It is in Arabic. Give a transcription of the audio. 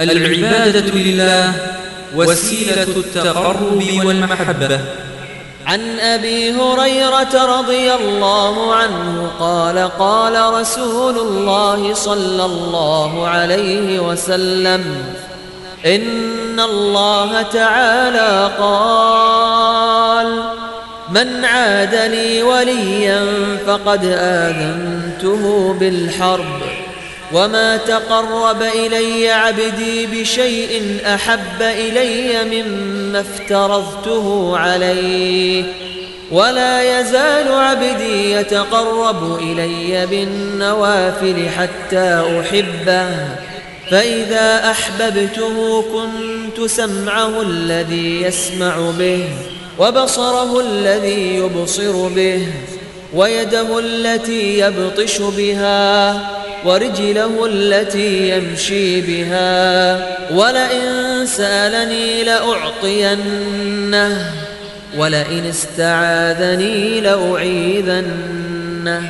العبادة لله وسيلة التقرب والمحبة. عن أبي هريرة رضي الله عنه قال قال رسول الله صلى الله عليه وسلم إن الله تعالى قال من عاد لي وليا فقد آذنته بالحرب. وما تقرب الي عبدي بشيء احب الي مما افترضته عليه ولا يزال عبدي يتقرب الي بالنوافل حتى احبه فاذا احببته كنت سمعه الذي يسمع به وبصره الذي يبصر به ويده التي يبطش بها ورجله التي يمشي بها. ولئن سألني لأعطينه. ولئن استعاذني لأعيذنه.